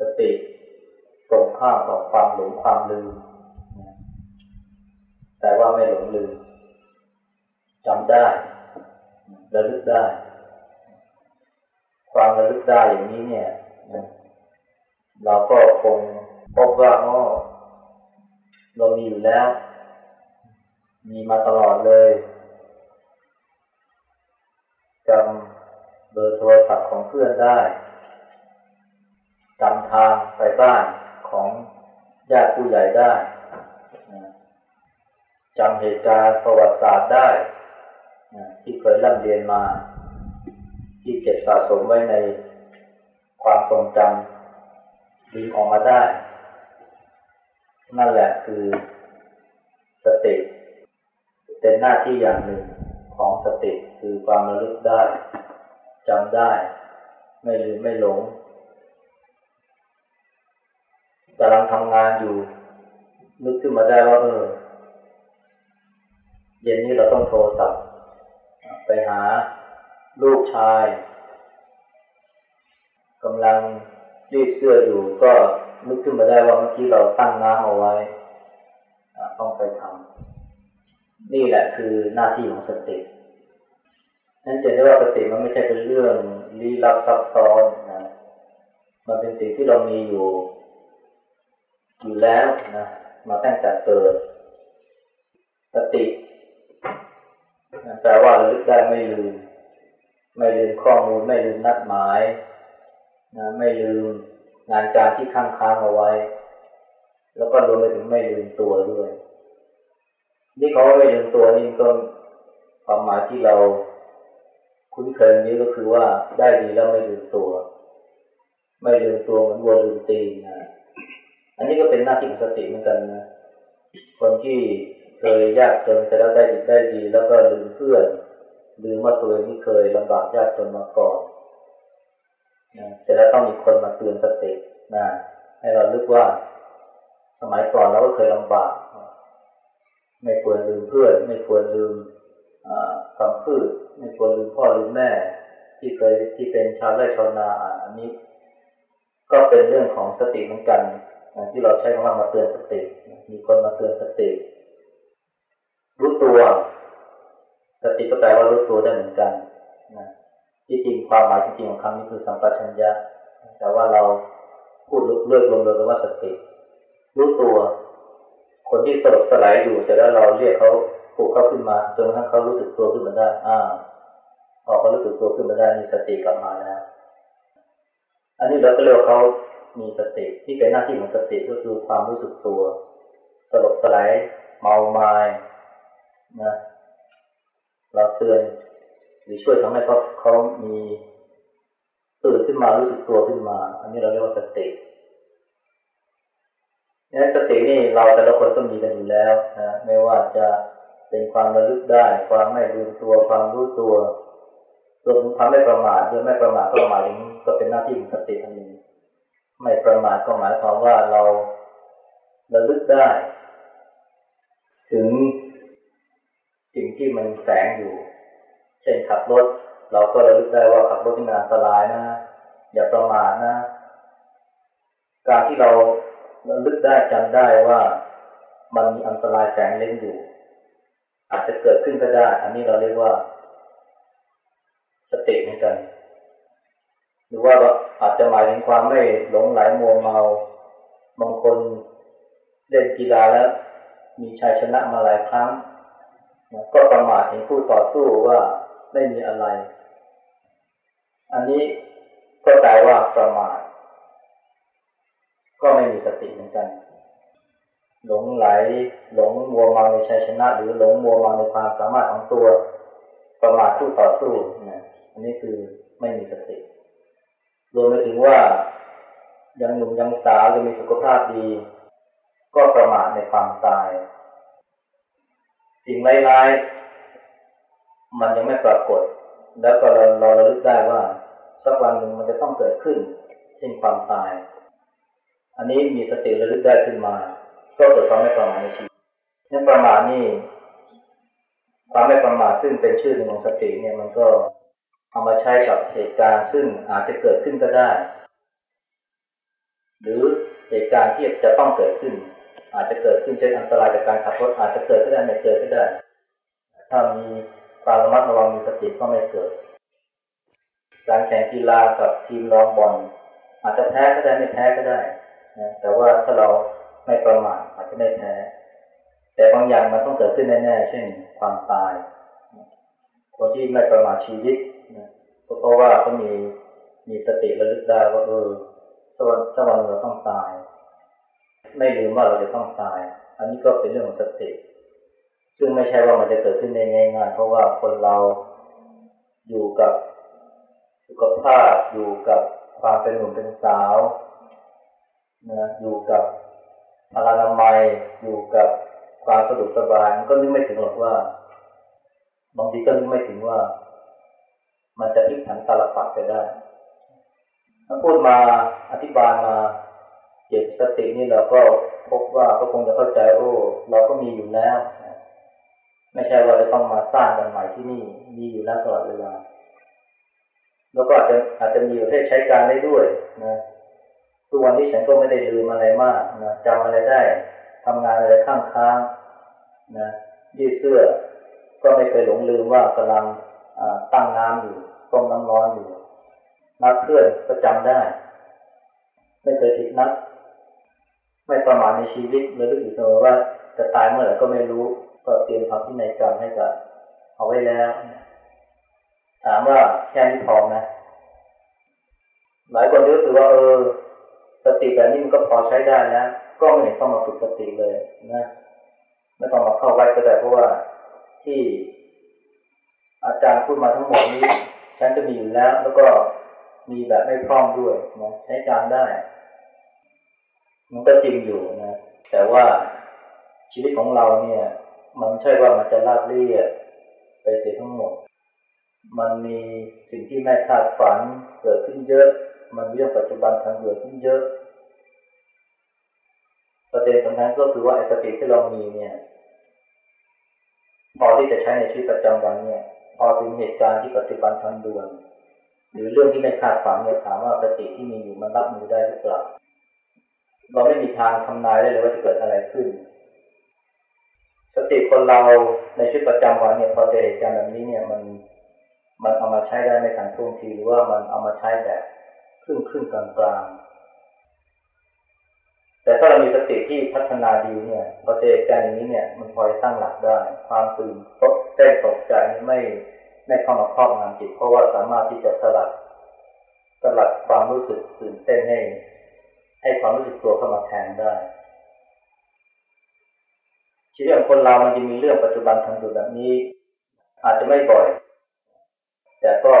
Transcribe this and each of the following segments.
สติตรงข้ามต่อความหลงความลืม แต่ว่าไม่หลงลืมจำได้ระลึกได้ ความระลึกได้อย่างนี้เนี่ย เราก็คงพบว่าอ๋อเรามีอยู่แล้ว มีมาตลอดเลยจำเบอร์โทรศัพท์ของเพื่อนได้ จำทางไปบ้านของญาติผู้ใหญ่ได้จำเหตุการณ์ประวัติศาสตร์ได้ ที่เคยร่ำเรียนมา ที่เก็บสะสมไว้ในความทรงจำดึงออกมาได้ นั่นแหละคือสติเป็นหน้าที่อย่างหนึ่งของสติคือความระลึกได้จำได้ ไม่ลืมไม่หลง กำลังทำงานอยู่ นึกขึ้นมาได้ว่าเออเย็นนี้เราต้องโทรศัพท์ไปหาลูกชายกำลังรีดเสื้ออยู่ก็นึกขึ้นมาได้ว่าเมื่อกี้เราตั้งน้ำเอาไว้ ต้องไปทำนี่แหละคือหน้าที่ของสตินั่นจะได้ว่าสติมันไม่ใช่เป็นเรื่องลี้ลับซับซ้อนนะมันเป็นสิ่งที่เรามีอยู่ อยู่แล้วนะมาตั้งแต่เกิด สติแปลว่าระลึกได้ไม่ลืม ไม่ลืมข้อมูล ไม่ลืมนัดหมายนะไม่ลืมงานการที่ค้างค้างเอาไว้ แล้วก็รวมไปถึงไม่ลืมตัวด้วย นี่เขาไม่ลืมตัวนี่ก็ความหมายที่เราคุ้นเคยนี้ก็คือว่าได้ดีแล้วไม่ลืมตัว ไม่ลืมตัวเหมือนวัวลืมตีนนะ อันนี้ก็เป็นหน้าที่ของสติเหมือนกันนะคนที่เคยยากจนเสร็จแล้วได้ดีได้ดี แล้วก็ลืมเพื่อนลืมว่าตัวเองที่เคยลำบากยากจนมาก่อนนะเสร็จแล้วต้องมีคนมาเตือนสตินะให้เราลึกว่า สมัยก่อนเราก็เคยลำบาก ไม่ควรลืมเพื่อน ไม่ควรลืมคำพูดไม่ควรลืมพ่อลืมแม่ ที่เคยที่เป็นชาวไร่ชาวนาอันนี้ ก็เป็นเรื่องของสติเหมือนกัน ที่เราใช้คำว่ามาเตือนสติ มีคนมาเตือนสติ รู้ตัว สติก็แปลว่ารู้ตัวได้เหมือนกันนะที่จริงความหมายจริงของคำนี้คือสัมปชัญญะ แต่ว่าเราพูดเลือกลงโดยว่าสติ รู้ตัว คนที่สลบสลายอยู่เสร็จแล้วเราเรียกเขาปลุกเขาขึ้นมาจนกระทั่งเขารู้สึกตัวขึ้นมาได้อ่าพอเขารู้สึกตัวขึ้นมาได้มีสติกลับมาแล้วอันนี้เราก็เรียกเขา มีสติที่เป็นหน้าที่ของสติก็คือความรู้สึกตัว สลบสลายเมาไมา้นะเราเตือนหรือช่วยทำให้เขาเขามีตื่นขึ้นมารู้สึกตัวขึ้นมา อันนี้เราเรียกว่าสตินี่สตินี่เราแต่ละคนก็มีกันอยู่แล้วนะไม่ว่าจะเป็นความระลึกได้ ความไม่รู้ตัวความรู้ตัวรวมถึงความไม่ประมาทด้วยไม่ประมาทก็หมายถึงก็เป็นหน้าที่ของสติอันหนึ่ง ไม่ประมาทก็หมายความว่าเราระลึกได้ ถึงสิ่งที่มันแฝงอยู่ เช่นขับรถ เราก็ระลึกได้ว่าขับรถที่มันอันตรายนะ อย่าประมาทนะ การที่เราระลึกได้จำได้ว่ามันมีอันตรายแฝงเล่นอยู่ อาจจะเกิดขึ้นก็ได้ อันนี้เราเรียกว่า สติเหมือนกัน หรือว่าอาจจะหมายถึงความไม่หลงไหลมัวเมาบางคนเล่นกีฬาแล้ว มีชัยชนะมาหลายครั้ง ก็ประมาทเห็นผู้ต่อสู้ว่าไม่มีอะไร อันนี้ก็แปลว่าประมาทก็ไม่มีสติเหมือนกัน หลงไหลหลงมัวเมาในชัยชนะ หรือหลงมัวเมาในความสามารถของตัว ประมาทผู้ต่อสู้นะอันนี้คือไม่มีสติ รวมไปถึงว่ายังหนุ่มยังสาวยังมีสุขภาพดี ก็ประมาทในความตาย สิ่งร้ายๆมันยังไม่ปรากฏ แล้วก็เราเราระลึกได้ว่าสักวันหนึ่งมันจะต้องเกิดขึ้นเช่นความตาย อันนี้มีสติระลึกได้ขึ้นมากก็เกิดความไม่ประมาทในชีวิตนั่นประมาทนี่ความไม่ประมาทซึ่งเป็นชื่อหนึ่งของสติเนี่ยมันก็ เอามาใช้กับเหตุการณ์ซึ่งอาจจะเกิดขึ้นก็ได้ หรือเหตุการณ์ที่จะต้องเกิดขึ้น อาจจะเกิดขึ้นเช่นอันตรายจากการขับรถอาจจะเกิดก็ได้ไม่เกิดก็ได้ ถ้ามีความระมัดระวังมีสติก็ไม่เกิด การแข่งกีฬากับทีมรองบอลอาจจะแพ้ก็ได้ไม่แพ้ก็ได้นะแต่ว่าถ้าเราไม่ประมาทอาจจะไม่แพ้ แต่บางอย่างมันต้องเกิดขึ้นแน่ๆเช่นความตายคนที่ไม่ประมาทชีวิต เพราะว่าเขามีมีสติระลึกได้ว่าเออสักวันสักวันเราต้องตาย ไม่ลืมว่าเราจะต้องตาย อันนี้ก็เป็นเรื่องของสติ ซึ่งไม่ใช่ว่ามันจะเกิดขึ้นได้ง่าย ๆ เพราะว่าคนเราอยู่กับสุขภาพอยู่กับความเป็นหนุ่มเป็นสาวนะอยู่กับพลานามัยอยู่กับความสะดวกสบายมันก็นึกไม่ถึงหรอกว่า บางทีก็นึกไม่ถึงว่า มันจะพลิกผันตาลปัดไปได้ถ้าพูดมาอธิบายมาเก็บสตินี่เราก็พบว่าก็คงจะเข้าใจโอ้เราก็มีอยู่แล้ว ไม่ใช่ว่าจะต้องมาสร้างกันใหม่ที่นี่มีอยู่แล้วตลอดเวลา แล้วก็อาจจะอาจจะมีประเภทใช้การได้ด้วยนะทุกวันนี้ฉันก็ไม่ได้ลืมอะไรมากนะจำอะไรได้ทำงานอะไรข้างค้างนะยืดเสื้อ ก็ไม่เคยหลงลืมว่ากำลัง ตั้งน้ำอยู่ต้มน้ำร้อนอยู่ นัดเพื่อนก็จำได้ ไม่เคยผิดนัด ไม่ประมาทในชีวิตเลยรู้อยู่เสมอว่าจะตายเมื่อไหร่ก็ไม่รู้ ก็เตรียมทำพินัยกรรมให้กับเอาไว้แล้ว ถามว่าแค่นี้พอไหมหลายคนรู้สึกว่าเออ สติแบบนี้มันก็พอใช้ได้นะ ก็ไม่เห็นต้องมาฝึกสติเลยนะ ไม่ต้องมาเข้าวัดก็ได้เพราะว่าที่ อาจารย์พูดมาทั้งหมดนี้ ฉันจะมีอยู่แล้ว แล้วก็มีแบบไม่พร้อมด้วยนะใช้การได้ มันก็จริงอยู่นะ แต่ว่าชีวิตของเราเนี่ย มันไม่ใช่ว่ามันจะราบเรียบไปเสียทั้งหมด มันมีสิ่งที่ไม่คาดฝันเกิดขึ้นเยอะ มันเรื่องปัจจุบันทันเกิดขึ้นเยอะ ประเด็นสำคัญก็คือว่าไอ้สติที่เรามีเนี่ยพอที่จะใช้ในชีวิตประจำวันเนี่ย พอถึงเหตุการณ์ที่ปัจจุบันทันด่วน หรือเรื่องที่ไม่คาดฝันเนี่ยถามว่าสติที่มีอยู่มันรับมือได้หรือเปล่าเราไม่มีทางทำนายได้เลยว่าจะเกิดอะไรขึ้น สติคนเราในชีวิตประจำวันเนี่ยพอเจอเหตุการณ์แบบนี้เนี่ยมันมันเอามาใช้ได้ในทางท่วงทีหรือว่ามันเอามาใช้แบบครึ่งครึ่งกลางกลางแต่ถ้าเรามีสติที่พัฒนาดีเนี่ยพอเจอเหตุการอย่างนี้เนี่ย มันพอจะตั้งหลักได้ ความตื่นตก ต้นตกใจไม่ไม่เข้ามาครอบงำจิต เพราะว่าสามารถที่จะสลัดสลัดความรู้สึกตื่นเต้นให้ ให้ความรู้สึกตัวเข้ามาแทนได้ชีวิตของคนเรามันจะมีเรื่องปัจจุบันทันด่วนแบบนี้ อาจจะไม่บ่อย แต่ก็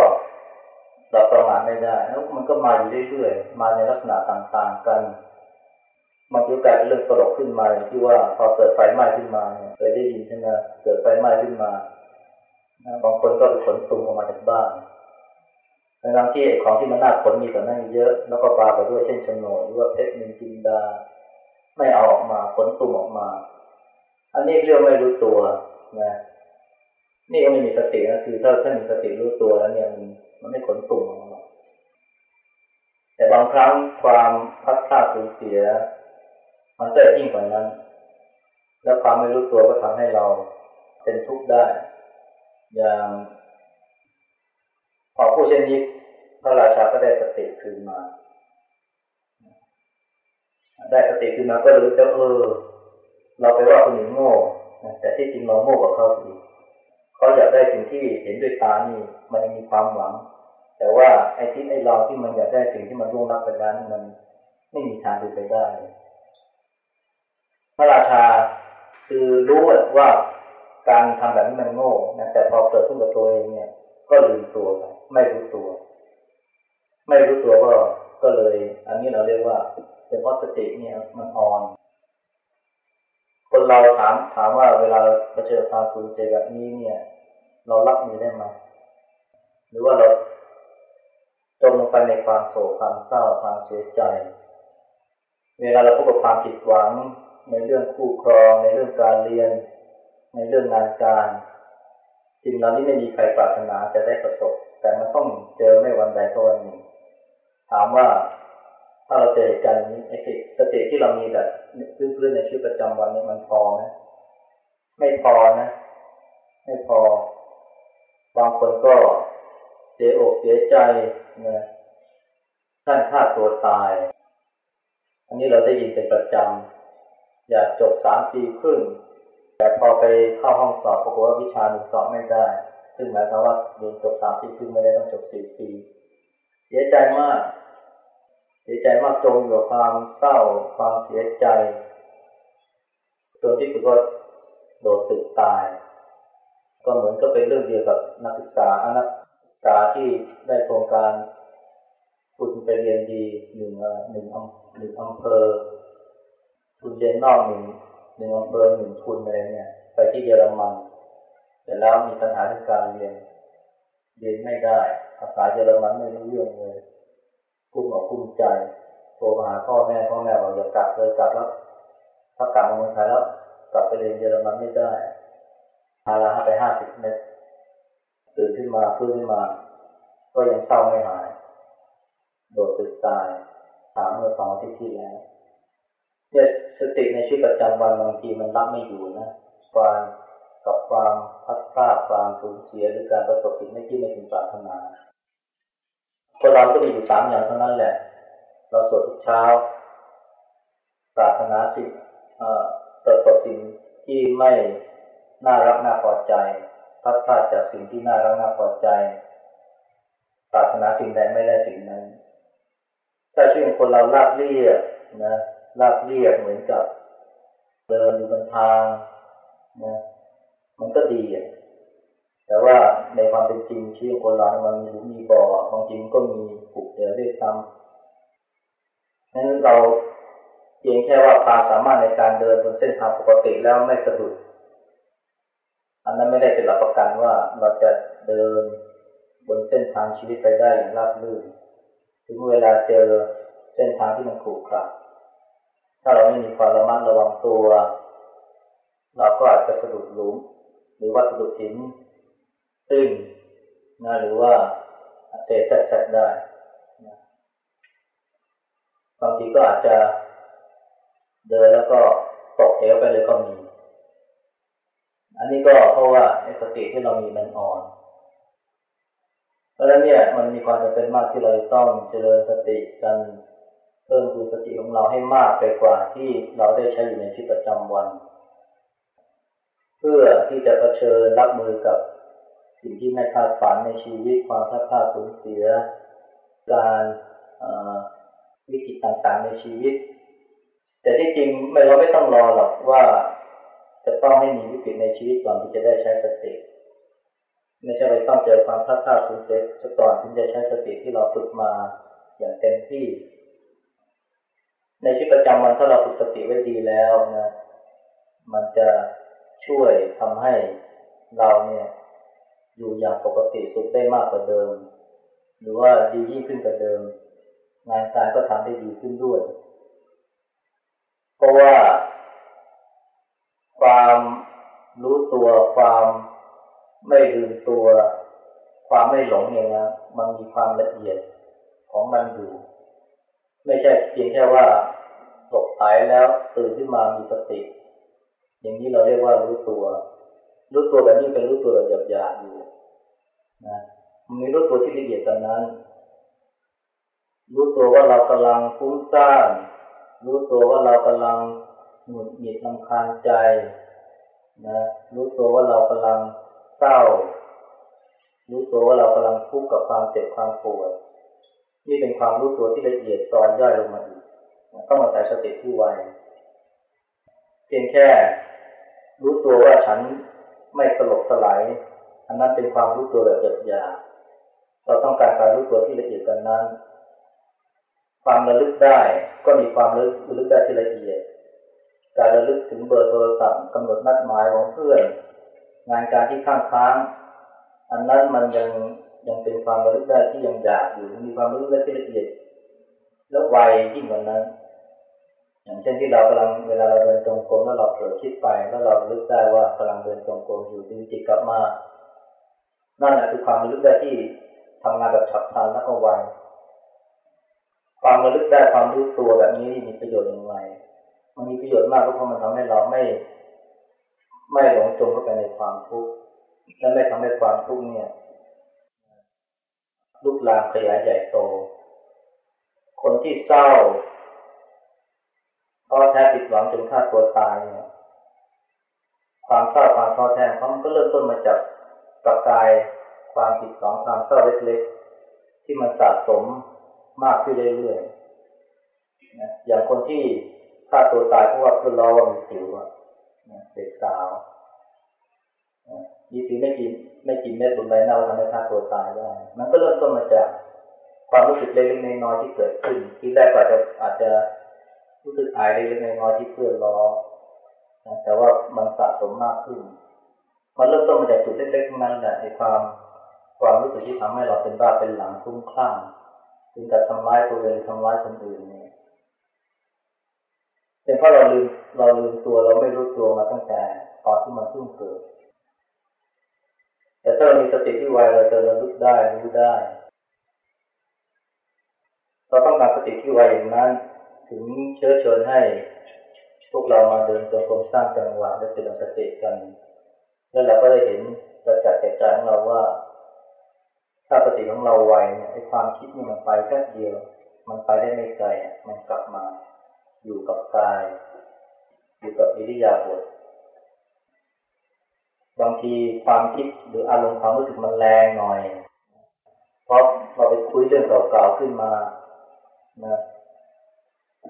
เราประมาทไม่ได้แล้วมันก็มาอยู่เรื่อยๆ มาในลักษณะต่างๆกัน มันจะกลายเป็นเรื่องตลกขึ้นมาอย่างที่ว่าพอเกิดไฟไหม้ขึ้นมาเนี่ยเคยได้ยินใช่ไหมเกิดไฟไหม้ขึ้นมาบางคนก็ไปขนตุ่มออกมาจากบ้านทั้งที่ของที่มันน่าขนมีแต่นั้นเยอะ แล้วก็ปาไปด้วยเช่นชนนหรือว่าเพชรนินจินดา ไม่เอาออกมาขนตุ่มออกมา อันนี้เรื่องไม่รู้ตัวนะนี่ก็ไม่มีสตินะคือถ้าถ้านมีสติรู้ตัวแล้วเนี่ยมันมันไม่ขนตุ่มออกมาแต่บางครั้งความพัดพลาดสูญเสีย มันก็ยิ่งกว่านั้น แล้วความไม่รู้ตัวก็ทำให้เราเป็นทุกข์ได้ อย่างพอผู้เช่นนี้พระราชาก็ได้สติคืนมา ได้สติคืนมาก็รู้แล้วเออ เราไปว่าคนอื่นโง่ แต่ที่จริงเราโง่กว่าเขาสิเขาอยากได้สิ่งที่เห็นด้วยตานี่ มันมีความหวัง แต่ว่าไอ้ที่ไอ้เราที่มันอยากได้สิ่งที่มันร่วงรับไปแล้วมันไม่มีทางเป็นไปได้ ระราชาคือรู้ว่าการทำแบบนี้มันโง่นะแต่พอเกิดขึ้นกับตัวเองเนี่ย ก็ลืมตัวไปไม่รู้ตัว ไม่รู้ตัวก็ก็เลย อันนี้เราเรียกว่าเป็นเพราะสติเนี่ยมันอ่อน คนเราถามถามว่าเวลาเผชิญความสูญเสียแบบนี้เนี่ย เรารับมือได้ไหมหรือว่าเราจมลงไปในความโศกความเศร้าความเสียใจ เวลาเราพบกับความผิดหวัง ในเรื่องคู่ครอง ในเรื่องการเรียน ในเรื่องงานการสิ่งเหล่านี้ไม่มีใครปรารถนาจะได้ประสบ แต่มันต้องเจอไม่วันใดก็วันหนึ่ง ถามว่าถ้าเราเจอเหตุการณ์นี้ไอ้สิสติที่เรามีแบบพื้นๆในชีวิตประจำวันนี้มันพอไหมไม่พอนะ ไม่พอ บางคนก็เสียอกเสียใจนะท่านฆ่าตัวตาย อันนี้เราได้ยินเป็นประจำ อยากจบสามปีครึ่ง แต่พอไปเข้าห้องสอบปรากฏว่าวิชาหนึ่งสอบไม่ได้ ซึ่งหมายความว่าเรียนจบสามปีครึ่งไม่ได้ต้องจบสี่ปีเสียใจมาก เสียใจมากจมอยู่กับความเศร้าความเสียใจจนที่สุดก็โดดตึกตาย ก็เหมือนก็เป็นเรื่องเดียวกับนักศึกษานักศึกษาที่ได้โครงการคุณไปเรียนดีหนึ่งหนึ่งหนึ่งอำเภอ คุณเรียนนอกหนึ่งหนึ่งอำเภอหนึ่งทุนอะไรเนี่ย ไปที่เยอรมันแต่แล้วมีปัญหาในการเรียน เรียนไม่ได้ ภาษาเยอรมันไม่รู้เรื่องเลยกุ้มอกกุ้มใจโทรหาพ่อแม่พ่อแม่บอกอย่ากลับเลยกลับแล้วถ้ากลับมาเมืองไทยแล้วกลับไปเรียนเยอรมันไม่ได้พาลาไปห้าสิบเมตรตื่นขึ้นมาฟื้นขึ้นมา ก็ยังเศร้าไม่หาย โดดตึกตายถามเมื่อสองอาทิตย์ที่แล้ว เนี่ยสติในชีวิตประจำวันบางทีมันรับไม่อยู่นะความกับความพัดพลาดความสูญเสียหรือการประสบสิ่งไม่ที่ไม่ถึงปรารถนาคนเราก็มีอยู่สามอย่างเท่านั้นแหละ เราสวดทุกเช้า ปรารถนาสิ่งประสบสิ่งที่ไม่น่ารักน่าพอใจพัดพลาดจากสิ่งที่น่ารักน่าพอใจ ปรารถนาสิ่งใดไม่ได้สิ่งนั้นถ้าชีวิตคนเราลาบเรียบนะ ลาบเรียบเหมือนกับเดินอยู่บนทางนะมันก็ดีอะแต่ว่าในความเป็นจริงชีวิตคนเรามันมีมีบ่อบางทีก็มีผูกเดียวด้วยซ้ำนั้นเราเพียงแค่ว่าความสามารถในการเดินบนเส้นทางปกติแล้วไม่สะดุด อันนั้นไม่ได้เป็นหลักประกันว่าเราจะเดินบนเส้นทางชีวิตไปได้อย่างราบรื่น ถึงเวลาเจอเส้นทางที่มันขรุขระ ถ้าเราไม่มีความระมัดระวังตัว เราก็อาจจะสะดุดหลุม หรือว่าสะดุดหินตึ้งนะหรือว่าเศษแซดได้บางทีก็อาจจะเดินแล้วก็ตกเหวไปเลยก็มี อันนี้ก็เพราะว่าสติที่เรามีมันอ่อน เพราะฉะนั้นเนี่ยมันมีความจำเป็นมากที่เราต้องเจริญสติกัน เพิ่มคือสติของเราให้มากไปกว่าที่เราได้ใช้อยู่ในชีวิตประจำวัน เพื่อที่จะะเผชิญรับมือกับสิ่งที่ไม่คาดฝันในชีวิตความพลาดพลาดสูญเสีย การวิกฤตต่างๆในชีวิต แต่ที่จริงไม่เราไม่ต้องรอหรอกว่าจะต้องให้มีวิกฤตในชีวิตก่อนที่จะได้ใช้สติไม่ใช่ไปต้องเจอความพลาดพลาดสูญเสียสก่อนถึงจะใช้สติที่เราฝึกมาอย่างเต็มที่ ในชีวิตประจำวันถ้าเราฝึกสติไว้ดีแล้วนะมันจะช่วยทำให้เราเนี่ยอยู่อย่างปกติสุขได้มากกว่าเดิม หรือว่าดียิ่งขึ้นกว่าเดิม งานการก็ทำได้ดีขึ้นด้วย เพราะว่า ความรู้ตัวความไม่ลืมตัว ความไม่หลงเนี่ยนะมันมีความละเอียดของมันอยู่ ไม่ใช่เพียงแค่ว่า หลบหายแล้วตื่นขึ้นมามีสติ อย่างนี้เราเรียกว่ารู้ตัว รู้ตัวแบบนี้เป็นรู้ตัวแบบหยาบๆอยู่นะมีรู้ตัวที่ละเอียดตอนนั้น รู้ตัวว่าเรากำลังฟุ้งซ่านรู้ตัวว่าเรากำลังหงุดหงิดลำคาญใจนะรู้ตัวว่าเรากำลังเศร้า รู้ตัวว่าเรากำลังทุกข์กับความเจ็บความปวดนี่เป็นความรู้ตัวที่ละเอียดซ้อนย่อยลงมาอีก ต้องอาศัยสติที่ไวเพียงแค่รู้ตัวว่าฉันไม่สลบสลาย อันนั้นเป็นความรู้ตัวแบบหยาบๆเราต้องการการรู้ตัวที่ละเอียดกันนั้น ความระลึกได้ก็มีความระลึกได้ที่ละเอียด การระลึกถึงเบอร์โทรศัพท์กำหนดนัดหมายของเพื่อน งานการที่ข้างค้าง อันนั้นมันยังยังเป็นความระลึกได้ที่ยังหยาบอยู่มีความระลึกได้ที่ละเอียด แล้วไวยิ่งกว่านั้น อย่างเช่นที่เรากำลังเวลาเราเดินจงกรมแล้วเราเผลอคิดไปแล้วเราลึกได้ว่ากำลังเดินจงกรมอยู่ดึงจิตกลับมา นั่นแหละคือความลึกได้ที่ทำงานแบบฉับพลันแล้วก็ไวความระลึกได้ความรู้ตัวแบบนี้มีประโยชน์อย่างไร มันมีประโยชน์มากเพราะมันทำให้เราไม่ ไม่หลงจมเข้าไปในความทุกข์และไม่ทำให้ความทุกข์เนี่ยลุกลามขยายใหญ่โต คนที่เศร้า ท้อแท้ผิดหวังจนฆ่าตัวตายเนี่ยความเศร้าความท้อแท้เขามันก็เริ่มต้นมาจากประกายความผิดหวังความเศร้าเล็กๆ ที่มันสะสมมากขึ้นเรื่อยๆนะอย่างคนที่ฆ่าตัวตายเพราะว่าเพื่อนล้อว่ามีสิวอะเด็กสาวมีสิวไม่กินไม่กินเม็ดบนใบหน้าทำให้ฆ่าตัวตายได้ มันก็เริ่มต้นมาจากความรู้สึกเล็กๆน้อยๆที่เกิดขึ้นที่แรกอาจจะอาจจะ รู้สึกอายเล็กๆน้อยๆที่เพื่อนล้อแต่ว่ามันสะสมมากขึ้นมันเริ่มต้นมาจากจุดเล็กๆนั้นแหละในความความรู้สึกที่ทำให้เราเป็นบ้าเป็นหลังคุ้มคลั่งถึงกับทำร้ายตัวเองทำร้ายคนอื่นเนี่ยเป็นเพราะเราลืมเราลืมตัวเราไม่รู้ตัวมาตั้งแต่ตอนที่มันเพิ่งเกิด แต่ถ้าเรามีสติที่ไวเราจะระลึกได้รู้ได้ เราต้องการสติที่ไวอย่างนั้น ถึงเชื้อชิญให้ พวกเรามาเดินตัวกรมสร้างจังหวะและเจริญสติกัน แล้วเราก็ได้เห็นประจักษ์แก่ใจของเราว่า ถ้าสติของเราไวเนี่ยไอ้ความคิดนี่มันไปแค่เดียว มันไปได้ไม่ไกลมันกลับมา อยู่กับกาย อยู่กับอิริยาบถบางทีความคิดหรืออารมณ์ความรู้สึกมันแรงหน่อย เพราะเราไปคุยเรื่องเก่าๆขึ้นมานะ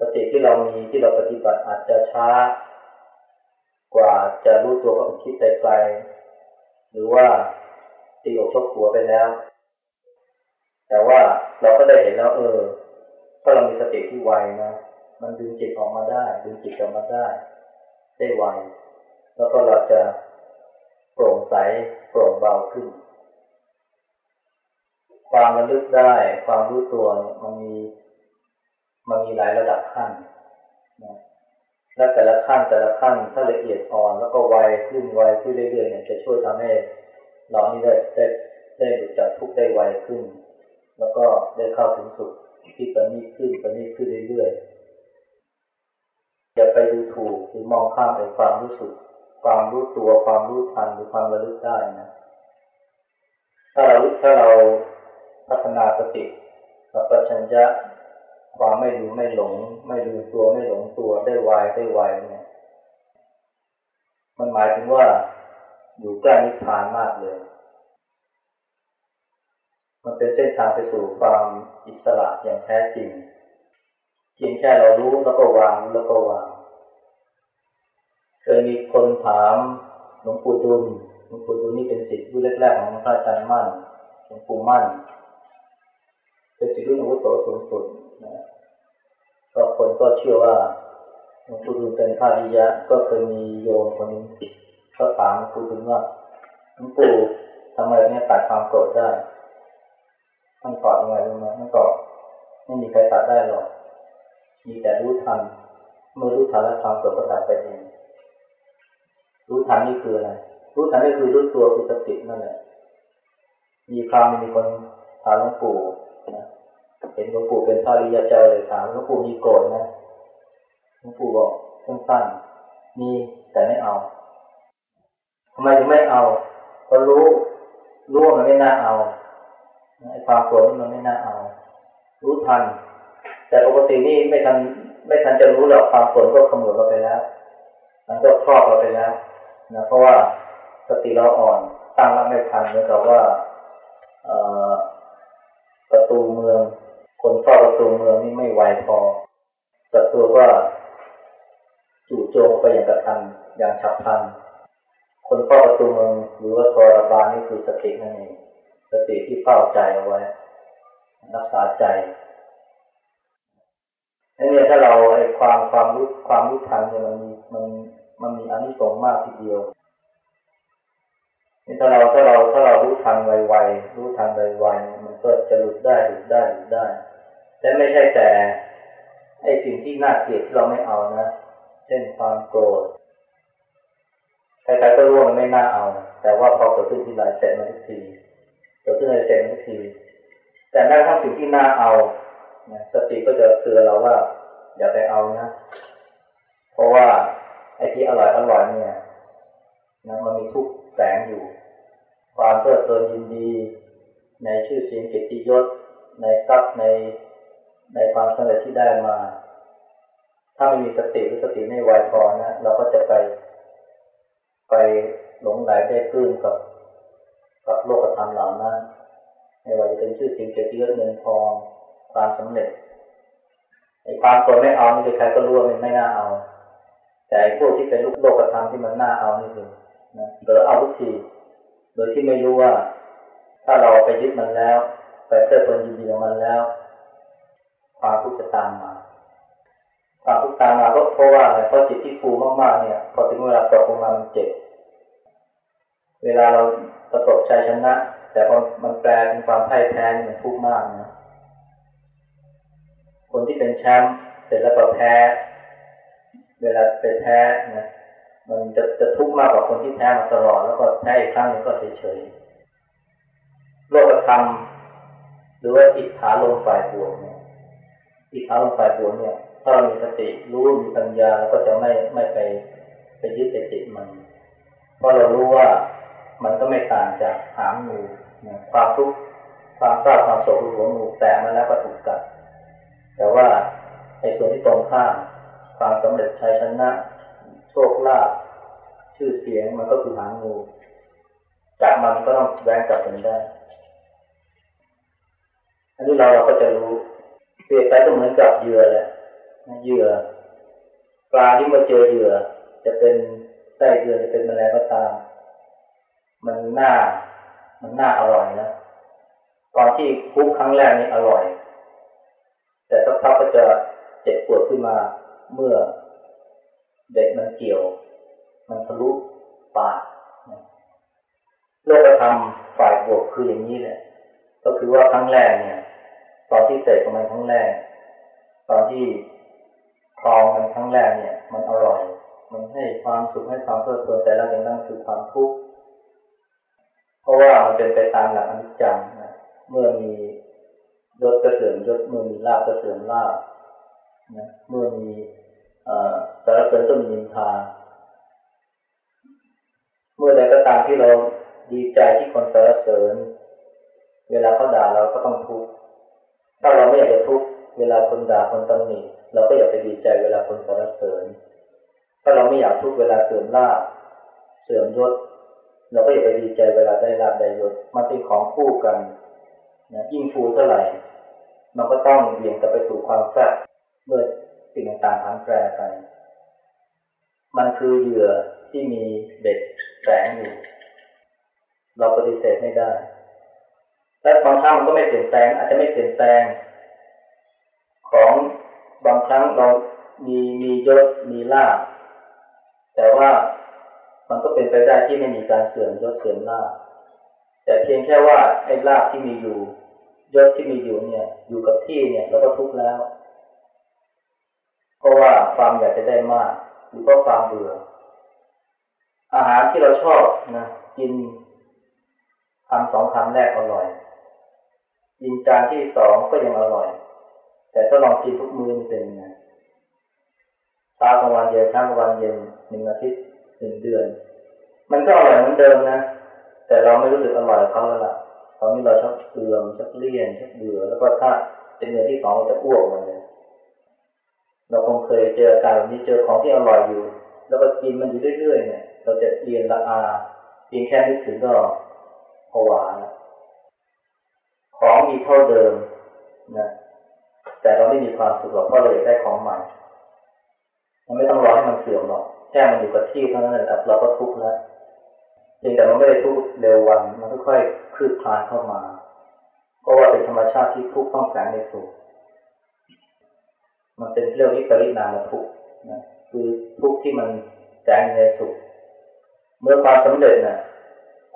สติที่เรามีที่เราปฏิบัติอาจจะช้า กว่าจะรู้ตัวว่าคิดไกลๆหรือว่าตีอกชกหัวไปแล้ว แต่ว่าเราก็ได้เห็นแล้วเออถ้าเรามีสติที่ไวนะมันดึงจิตออกมาได้ดึงจิตกลับมาได้ ได้ไวแล้วก็เราจะโปร่งใสโปร่งเบาขึ้น ความระลึกได้ ความรู้ตัวเนี่ยมันมี มันมีหลายระดับขั้นนะและแต่ละขั้นแต่ละขั้นถ้าละเอียดอ่อนแล้วก็ไวขึ้นไวขึ้นเรื่อยๆเนี่ยจะช่วยทำให้เรานี่ได้ได้ได้หลุดจากทุกข์ได้ไวขึ้น แล้วก็ได้เข้าถึงสุขที่ประณีตขึ้นประณีตขึ้นเรื่อยๆอย่าไปดูถูกหรือมองข้ามไอ้ความรู้สึก ความรู้ตัวความรู้ทันหรือความระลึกได้นะถ้าเราถ้าเราพัฒนาสติสัพชัญญะ ความไม่รู้ไม่หลง ไม่รู้ตัวไม่หลงตัวได้ไวได้ไวเนี่ยมันหมายถึงว่าอยู่ใกล้นิพพานมากเลย มันเป็นเส้นทางไปสู่ความอิสระอย่างแท้จริงเพียงแค่เรารู้แล้วก็วางแล้วก็วางเคยมีคนถามหลวงปู่ดุลหลวงปู่ดุลนี่เป็นศิษย์รุ่นแรกๆของพระอาจารย์มั่นหลวงปู่มั่นเป็นศิษย์รุ่นอาวุโสสูงสุด นะก็คนก็เชื่อว่าหลวงปู่ดุลเป็นพระริยะ ก็เคยมีโยมคนนึงเขาถามหลวงปู่ดุลว่าหลวงปู่ทำไมเนี่ยตัดความโกรธได้มันตอบยังไงรู้ไหมมันตอบไม่มีใครตัดได้หรอก มีแต่รู้ทัน เมื่อรู้ทันแล้วความโกรธก็ตัดไปเองรู้ทันนี่คืออะไรรู้ทันนี่คือรู้ตัวคือสตินั่นแหละมีคราวมีคนถามหลวงปู่นะ เห็นหลวงปู่เป็นพระริยเจ้าเลยถามหลวงปู่มีโกรธไหมหลวงปู่บอกสั้นๆมีแต่ไม่เอาทำไมถึงไม่เอาก็รู้รู้ว่ามันไม่น่าเอาไอ้ความโกรธนี่มันไม่น่าเอา รู้ทัน แต่ปกตินี่ไม่ทันไม่ทันจะรู้หรอกความโกรธก็ขมือเราไปแล้ว มันก็ครอบเราไปแล้วนะเพราะว่าสติเราอ่อนตั้งรับไม่ทันเหมือนกับว่าประตูเมือง คนเฝ้าประตูเมืองนี่ไม่ไวพอศัตรูก็จู่โจมไปอย่างกระทันอย่างฉับพลัน คนเฝ้าประตูเมืองหรือว่าทรบาลนี่คือสตินั่นเองสติที่เฝ้าใจเอาไว้ รักษาใจอันนี้ถ้าเราไอ้ความความรู้ความรู้ทันเนี่ยมันมีมันมันมีอนิสงส์มากทีเดียวนี่ถ้าเราถ้าเราถ้าเรารู้ทันไวๆรู้ทันไวๆมันก็จะหลุดได้หลุดได้หลุดได้ แต่ไม่ใช่แต่ไอ้สิ่งที่น่าเกลียดที่เราไม่เอานะ เช่นความโกรธใครๆก็รู้ว่ามันไม่น่าเอา แต่ว่าพอเกิดขึ้นทีไรเสร็จมันทุกทีเกิดขึ้นอะไรเสร็จมันทุกที แต่แม้กระทั่งสิ่งที่น่าเอาสติก็จะเตือนเราว่า อย่าไปเอานะ เพราะว่าไอ้ที่อร่อยอร่อยเนี่ยนะมันมีทุกแฝงอยู่ ความเพลิดเพลินยินดี ในชื่อเสียงเกียรติยศ ในทรัพย์ใน ในความสำเร็จที่ได้มา ถ้าไม่มีสติหรือสติไม่ไวพอนะเราก็จะไป ไปหลงไหลได้ปลื้มกับ กับโลกธรรมเหล่านั้นไม่ว่าจะเป็นชื่อเสียงเกียรติยศเงินทองความสำเร็จไอ้ความตัวไม่เอานี่ใครก็รู้ว่ามันไม่น่าเอา แต่ไอ้พวกที่เป็นลูกโลกธรรมที่มันน่าเอานี่คือนะเดี๋ยวเอาทุกทีโดยที่ไม่รู้ว่า ถ้าเราไปยึดมันแล้ว ไปเพลิดเพลินยินดีกับมันแล้ว ความทุกข์จะตามมาความทุกข์ตามมาก็เพราะว่าอะไรเพราะจิตที่ฟูมากๆเนี่ย พอถึงเวลาตกลงมามันเจ็บ เวลาเราประสบชัยชนะ แต่พอมันแปลเป็นความพ่ายแพ้มันทุกข์มากนะคนที่เป็นแชมป์เสร็จแล้วก็แพ้ เวลาไปแพ้นะมันจะจะทุกข์มากกว่าคนที่แพ้มาตลอด แล้วก็แพ้อีกครั้งนึงก็เฉยๆโลกธรรมหรือว่าอิทธาลมฝ่ายบวกเนี่ย อิทธาลมฝ่ายบวเนี่ย ถ้าเรามีสติรู้มีปัญญาก็จะไม่ไม่ไปไปยึดไปติดมัน เพราะเรารู้ว่ามันก็ไม่ต่างจากหางงูความทุกข์ความเศร้าความโศกหัวงูแต่มาแล้วก็ถูกกัด แต่ว่าในส่วนที่ตรงข้ามความสำเร็จชัยชนะ โชคลาภชื่อเสียงมันก็คือหางงูจากมันก็ต้องแวงกลับกันได้ อันนี้เราเราก็จะรู้ เรียบไปก็เหมือนกับเหยื่อแหละเหยื่อปลาที่มาเจอเหยื่อ จะเป็นไส้เดือนจะเป็นแมลงก็ตาม มันน่ามันน่าอร่อยนะตอนที่คุกครั้งแรกนี่อร่อย แต่สักพักก็จะเจ็บปวดขึ้นมาเมื่อเด็กมันเกี่ยว มันทะลุปากโลกธรรมฝ่ายบวกคืออย่างนี้แหละก็คือว่าครั้งแรกเนี่ย ตอนที่เสกมันครั้งแรก ตอนที่คลองมันครั้งแรกเนี่ย มันอร่อย มันให้ความสุขให้ความเพลิดเพลินแต่ละอย่างนั้นคือความทุกข์เพราะว่ามันเป็นไปตามหลักอนิจจังนะเมื่อมียศกระเสริมยศเมื่อมีลาบกระเสริมลาบนะเมื่อมีสารเสริญก็มีนินทา เมื่อใดก็ตามที่เราดีใจที่คนสารเสริญ เวลาเขาด่าเราก็ต้องทุกข์ ถ้าเราไม่อยากจะทุกข์เวลาคนด่าคนตำหนิเราก็อย่าไปดีใจเวลาคนสารเสริญ ถ้าเราไม่อยากทุกข์เวลาเสื่อมลาบเสื่อมยศ เราก็อย่าไปดีใจเวลาได้ลาบได้ยศ มันเป็นของคู่กันนะยิ่งฟูเท่าไหร่ มันก็ต้องเบี่ยงกลับไปสู่ความแฝงเมื่อสิ่งต่างๆพันแปรไป มันคือเหยื่อที่มีเด็กแฝงอยู่ เราปฏิเสธไม่ได้ และบางครั้งมันก็ไม่เปลี่ยนแปลง อาจจะไม่เปลี่ยนแปลง ของบางครั้งเรามีมียศมีลาบแต่ว่ามันก็เป็นไปได้ที่ไม่มีการเสื่อมยศเสื่อมลาบแต่เพียงแค่ว่าไอ้ลาบที่มีอยู่ยศที่มีอยู่เนี่ยอยู่กับที่เนี่ยเราก็ทุกข์แล้ว เพราะว่าความอยากจะได้มากหรือเพราะความเบื่อ อาหารที่เราชอบนะกินคำสองคำแรกอร่อย กินจานที่สองก็ยังอร่อย แต่ถ้าลองกินทุกมื้อเป็นไงเช้ากลางวันเย็นเช้ากลางวันเย็นหนึ่งอาทิตย์หนึ่งเดือน มันก็อร่อยเหมือนเดิมนะ แต่เราไม่รู้สึกอร่อยเขาแล้วล่ะตอนนี้เราชักเสื่อมชักเลี่ยนชักเบื่อแล้วก็ถ้าเป็นเดือนที่สองเราจะอ้วกมาเลยเราคงเคยเจอการแบบนี้เจอของที่อร่อยอยู่ แล้วก็กินมันอยู่เรื่อยๆเนี่ย เราจะเรียนละอาเพียงแค่นึกถึงก็ผวา ของมีเท่าเดิมนะแต่เราไม่มีความสุขหรอกเพราะเราอยากได้ของใหม่มันไม่ต้องรอให้มันเสื่อมหรอกแค่มันอยู่กับที่เท่านั้นแหละเราก็ทุกข์แล้วเพียงแต่มันไม่ได้ทุกเร็ววันมันค่อยๆคืบคลานเข้ามาเพราะว่าเป็นธรรมชาติที่ทุกข์ต้องแฝงในสุขมันเป็นเรื่องวิปริณามทุกนะคือทุกที่มันแฝงในสุข เมื่อความสำเร็จนะ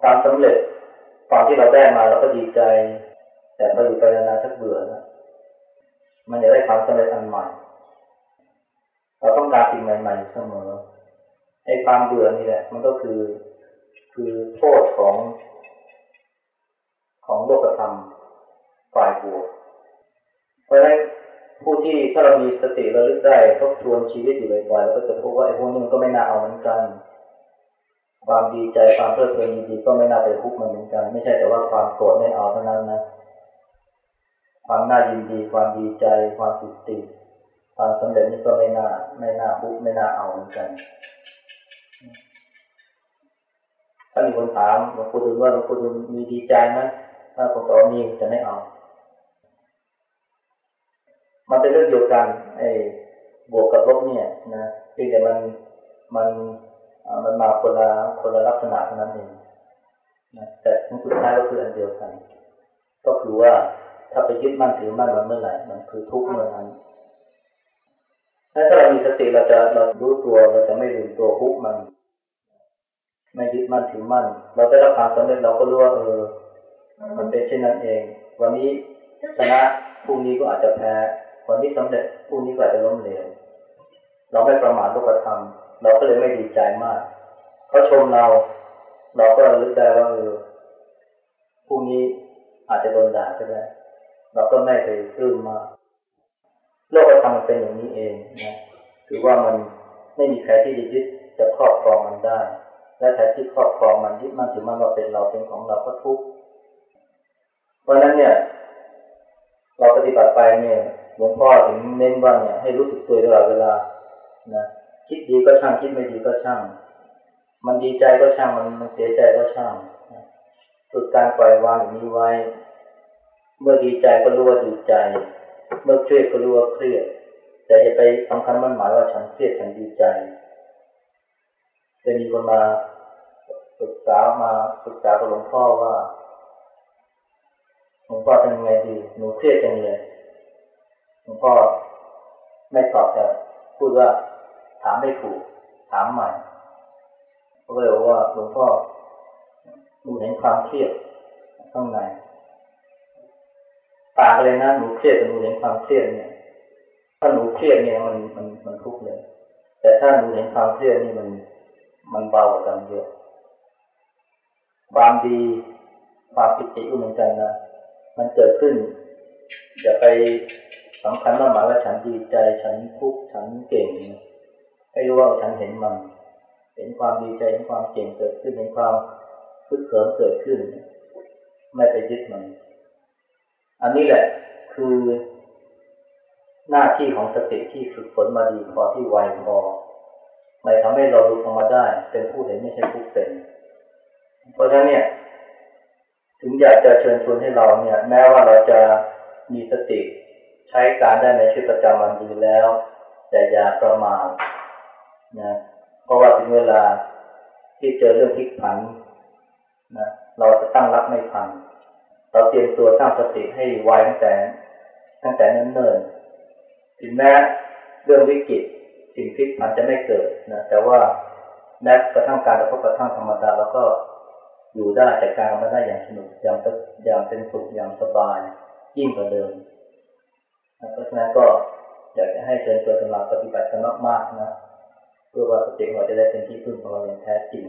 ความสำเร็จตอนที่เราได้มาเราก็ดีใจ แต่พออยู่ไปนานๆชักเบื่อนะมันจะได้ความสำเร็จอันใหม่ เราต้องการสิ่งใหม่ๆเสมอไอ้ความเบื่อนี่แหละ มันก็คือคือโทษของ ของโลกธรรมฝ่ายบวกเพราะฉะนั้นผู้ที่ถ้าเรามีสติระลึกได้ทบทวนชีวิตอยู่บ่อยๆแล้วก็จะพบว่าไอ้พวกนี้มันก็ไม่น่าเอาเหมือนกัน ความดีใจความเพลิดเพลินดีๆก็ไม่น่าไปคุกมันเหมือนกัน ไม่ใช่แต่ว่าความโกรธไม่เอาเท่านั้นนะ ความน่ายินดี ความดีใจ ความติดติความสำเร็จนี่ก็ไม่น่าไม่น่าคุกไม่น่าเอาเหมือนกัน ถ้ามีคนถามหลวงปู่ดูลว่าหลวงปู่ดูลมีดีใจไหมถ้าผมตอบมีจะไม่เอา มันเป็นเรื่องเดียวกันไอ้บวกกับลบเนี่ยนะเพียงแต่มันมันมันมาคนละคนละลักษณะเท่านั้นเองนะแต่สุดท้ายก็คืออันเดียวกัน ก็คือว่า ถ้าไปยึดมั่นถือมั่นมันเมื่อไหร่มันคือทุกเมื่อนั้นถ้าเรามีสติเราจะเรารู้ตัวเราจะไม่ลืมตัวทุกมัน ไม่ยึดมั่นถือมั่น เราได้รับความสำเร็จเราก็รู้ว่าเออ มันเป็นเช่นนั้นเอง วันนี้ชนะพรุ่งนี้ก็อาจจะแพ้ วันนี้สำเร็จพรุ่งนี้ก็อาจจะล้มเหลวเราไม่ประมาทโลกธรรม เราก็เลยไม่ดีใจมากเขาชมเรา เราก็ระลึกได้ว่าเออพรุ่งนี้อาจจะโดนด่าก็ได้ เราก็ไม่ไปปลื้มมากโลกธรรมมันเป็นอย่างนี้เองนะคือว่ามันไม่มีใครที่จะยึดจะครอบครองมันได้ และใครที่ครอบครองมันยึดมันถือมันว่าเป็นเราเป็นของเราก็ทุกข์เพราะนั้นเนี่ย เราปฏิบัติไปเนี่ยหลวงพ่อถึงเน้นว่าเนี่ยให้รู้สึกตัวตลอดเวลานะคิดดีก็ช่างคิดไม่ดีก็ช่าง มันดีใจก็ช่างมันมันเสียใจก็ช่างฝึกการปล่อยวางอย่างนี้ไว้ เมื่อดีใจก็รู้ว่าดีใจ เมื่อเครียดก็รู้ว่าเครียด แต่ไปสำคัญมันหมายว่าฉันเครียดฉันดีใจจะมีคนมาปรึกษามาปรึกษากับหลวงพ่อว่าหลวงพ่อเป็นไงดีหนูเครียดจังเลยหลวงพ่อไม่ตอบแต่พูดว่าถามไม่ถูก ถามใหม่ก็เลยบอกว่าหลวงพ่อหนูเห็นความเครียดข้างใน ปากเลยนะหนูเครียดแต่หนูเห็นความเครียดเนี่ย ถ้าหนูเครียดเนี่ยมันมันมันทุกข์เลย แต่ถ้าหนูเห็นความเครียดนี่มัน มันเบากว่ากันเยอะความดีความปิติก็เหมือนกันนะมันเกิดขึ้นอย่าไปสำคัญว่าหมายว่าฉันดีใจฉันทุกข์ฉันเก่งให้รู้ว่าฉันเห็นมัน เห็นความดีใจเห็นความเก่งเกิดขึ้นเห็นความพึกเขิมเกิดขึ้น ไม่ไปยึดมัน อันนี้แหละคือหน้าที่ของสติที่ฝึกฝนมาดีพอที่ไวพอไม่ทำให้เราหลุดออกมาได้ เป็นผู้เห็นไม่ใช่ผู้เป็น เพราะฉะนั้นเนี่ย ถึงอยากจะเชิญชวนให้เราเนี่ย แม้ว่าเราจะมีสติใช้การได้ในชีวิตประจำวันดีแล้ว แต่อย่าประมาทนะเพราะว่าถึงเวลาที่เจอเรื่องพลิกผันนะเราจะตั้งรับไม่ทันเเราเตรียมตัวสร้างสติให้ไวตั้งแต่ ตั้งแต่เนิ่นๆถึงแม้เรื่องวิกฤตสิ่งพลิกผันจะไม่เกิดนะแต่ว่าแม้กระทั่งการกระทบกระทั่งธรรมดาแล้วก็อยู่ได้จัดการมันได้อย่างสนุกอย่างอย่างเป็นสุขอย่างสบายยิ่งกว่าเดิมเพราะฉะนั้นก็อยากจะให้เชิญชวนสมาปฏิบัติกันมากๆนะเพื่อว่าสติของเราจะได้เป็นที่พึ่งของเราอย่างแท้จริง